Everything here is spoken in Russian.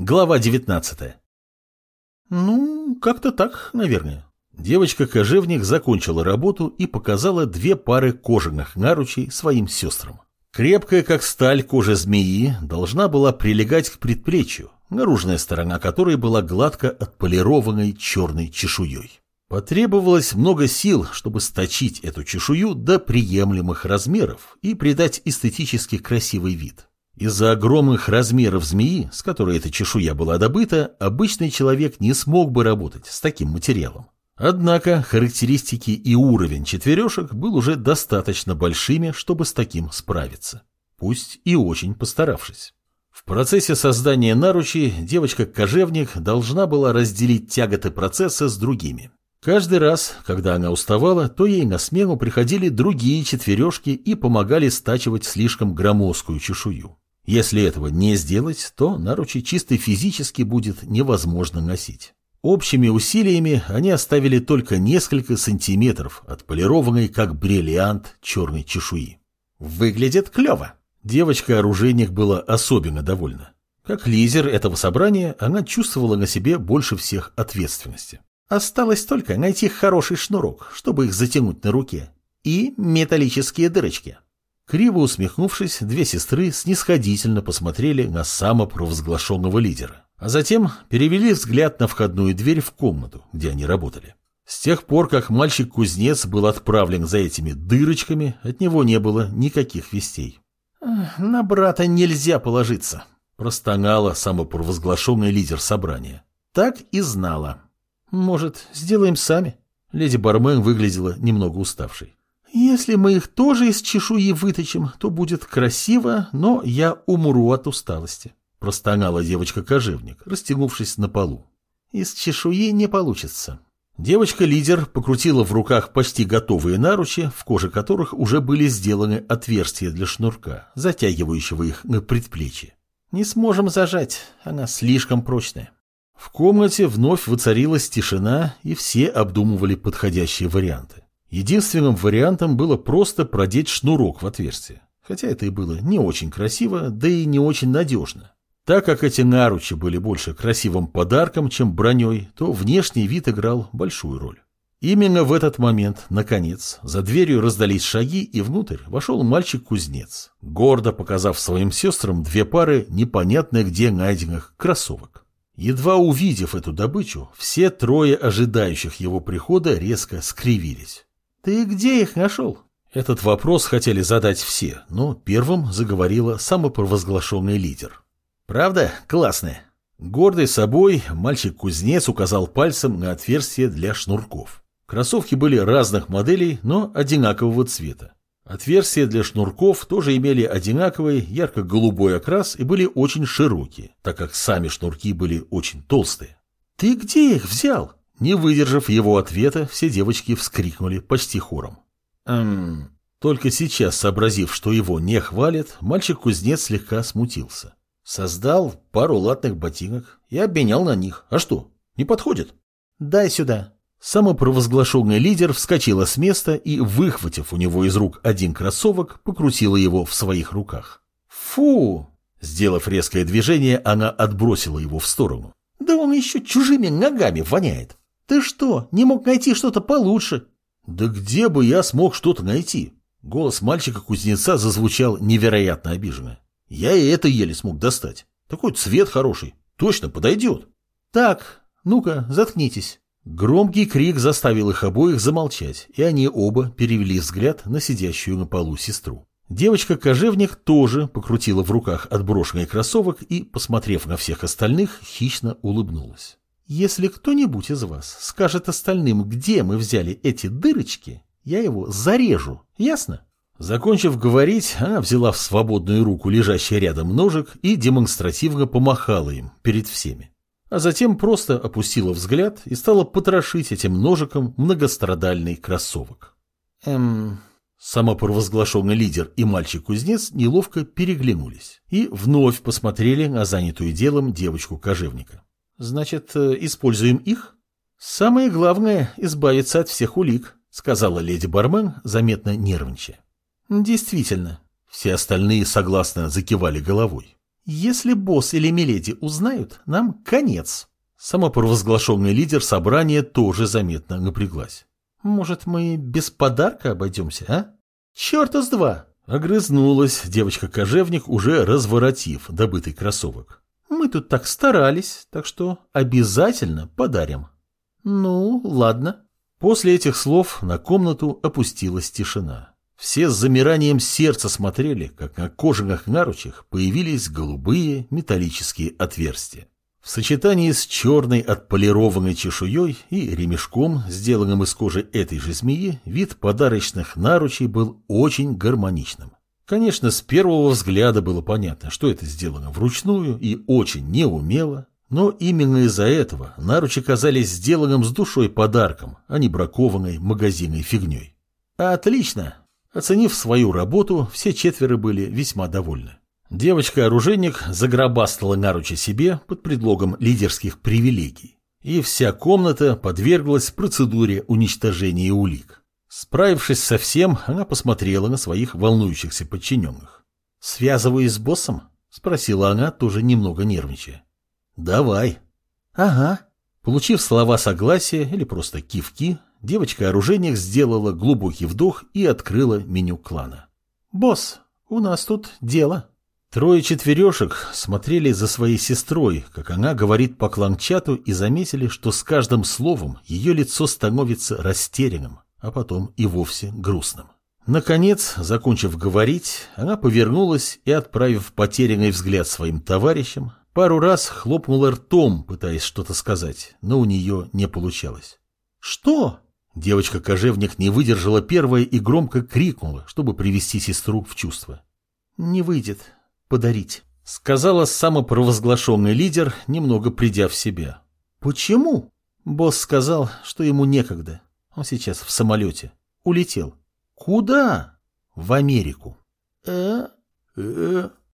Глава 19 Ну, как-то так, наверное. Девочка-кожевник закончила работу и показала две пары кожаных наручей своим сестрам. Крепкая, как сталь, кожа змеи должна была прилегать к предплечью, наружная сторона которой была гладко отполированной черной чешуей. Потребовалось много сил, чтобы сточить эту чешую до приемлемых размеров и придать эстетически красивый вид. Из-за огромных размеров змеи, с которой эта чешуя была добыта, обычный человек не смог бы работать с таким материалом. Однако характеристики и уровень четверешек был уже достаточно большими, чтобы с таким справиться. Пусть и очень постаравшись. В процессе создания наручи девочка-кожевник должна была разделить тяготы процесса с другими. Каждый раз, когда она уставала, то ей на смену приходили другие четвережки и помогали стачивать слишком громоздкую чешую. Если этого не сделать, то наручи чисто физически будет невозможно носить. Общими усилиями они оставили только несколько сантиметров от полированной, как бриллиант, черной чешуи. Выглядит клево. Девочка-оружейник была особенно довольна. Как лидер этого собрания, она чувствовала на себе больше всех ответственности. Осталось только найти хороший шнурок, чтобы их затянуть на руке. И металлические дырочки. Криво усмехнувшись, две сестры снисходительно посмотрели на самопровозглашенного лидера, а затем перевели взгляд на входную дверь в комнату, где они работали. С тех пор, как мальчик-кузнец был отправлен за этими дырочками, от него не было никаких вестей. «На брата нельзя положиться», – простонала самопровозглашенный лидер собрания. «Так и знала». «Может, сделаем сами?» Леди Бармен выглядела немного уставшей. Если мы их тоже из чешуи выточим, то будет красиво, но я умру от усталости. Простонала девочка-кожевник, растянувшись на полу. Из чешуи не получится. Девочка-лидер покрутила в руках почти готовые наручи, в коже которых уже были сделаны отверстия для шнурка, затягивающего их на предплечье. Не сможем зажать, она слишком прочная. В комнате вновь воцарилась тишина, и все обдумывали подходящие варианты. Единственным вариантом было просто продеть шнурок в отверстие, хотя это и было не очень красиво, да и не очень надежно. Так как эти наручи были больше красивым подарком, чем броней, то внешний вид играл большую роль. Именно в этот момент, наконец, за дверью раздались шаги, и внутрь вошел мальчик-кузнец, гордо показав своим сестрам две пары непонятно где найденных кроссовок. Едва увидев эту добычу, все трое ожидающих его прихода резко скривились. «Ты где их нашел?» Этот вопрос хотели задать все, но первым заговорила самопровозглашенный лидер. «Правда? Классная». Гордый собой, мальчик-кузнец указал пальцем на отверстие для шнурков. Кроссовки были разных моделей, но одинакового цвета. Отверстия для шнурков тоже имели одинаковый ярко-голубой окрас и были очень широкие, так как сами шнурки были очень толстые. «Ты где их взял?» Не выдержав его ответа, все девочки вскрикнули почти хором. Эм... Только сейчас, сообразив, что его не хвалят, мальчик-кузнец слегка смутился. Создал пару латных ботинок и обменял на них. А что, не подходит? Дай сюда. Самопровозглашенный лидер вскочила с места и, выхватив у него из рук один кроссовок, покрутила его в своих руках. Фу! Сделав резкое движение, она отбросила его в сторону. Да он еще чужими ногами воняет. «Ты что, не мог найти что-то получше?» «Да где бы я смог что-то найти?» Голос мальчика-кузнеца зазвучал невероятно обиженно. «Я и это еле смог достать. Такой цвет хороший. Точно подойдет». «Так, ну-ка, заткнитесь». Громкий крик заставил их обоих замолчать, и они оба перевели взгляд на сидящую на полу сестру. Девочка-кожевник тоже покрутила в руках отброшенный кроссовок и, посмотрев на всех остальных, хищно улыбнулась. Если кто-нибудь из вас скажет остальным, где мы взяли эти дырочки, я его зарежу, ясно? Закончив говорить, она взяла в свободную руку лежащий рядом ножик и демонстративно помахала им перед всеми. А затем просто опустила взгляд и стала потрошить этим ножиком многострадальный кроссовок. Эм... Самопровозглашенный лидер и мальчик-кузнец неловко переглянулись и вновь посмотрели на занятую делом девочку-кожевника. Значит, э, используем их? Самое главное – избавиться от всех улик, сказала леди Бармен, заметно нервничая. Действительно. Все остальные согласно закивали головой. Если босс или миледи узнают, нам конец. Самопровозглашенный лидер собрания тоже заметно напряглась. Может, мы без подарка обойдемся, а? Черта с два! Огрызнулась девочка-кожевник, уже разворотив добытый кроссовок. Мы тут так старались, так что обязательно подарим. Ну, ладно. После этих слов на комнату опустилась тишина. Все с замиранием сердца смотрели, как на кожаных наручах появились голубые металлические отверстия. В сочетании с черной отполированной чешуей и ремешком, сделанным из кожи этой же змеи, вид подарочных наручей был очень гармоничным. Конечно, с первого взгляда было понятно, что это сделано вручную и очень неумело, но именно из-за этого наручи казались сделанным с душой подарком, а не бракованной магазинной фигней. «Отлично!» Оценив свою работу, все четверо были весьма довольны. Девочка-оружейник загробастала наручи себе под предлогом лидерских привилегий. И вся комната подверглась процедуре уничтожения улик. Справившись со всем, она посмотрела на своих волнующихся подчиненных. «Связываюсь с боссом?» — спросила она, тоже немного нервничая. «Давай». «Ага». Получив слова согласия или просто кивки, девочка-оружейник сделала глубокий вдох и открыла меню клана. «Босс, у нас тут дело». Трое четверешек смотрели за своей сестрой, как она говорит по кланчату, и заметили, что с каждым словом ее лицо становится растерянным, а потом и вовсе грустным. Наконец, закончив говорить, она повернулась и, отправив потерянный взгляд своим товарищам, пару раз хлопнула ртом, пытаясь что-то сказать, но у нее не получалось. «Что?» Девочка-кожевник не выдержала первое и громко крикнула, чтобы привести сестру в чувство. «Не выйдет. Подарить», — сказала самопровозглашенный лидер, немного придя в себя. «Почему?» Босс сказал, что ему некогда. Он сейчас в самолете. Улетел. «Куда?» «В Америку». «Э? Э?»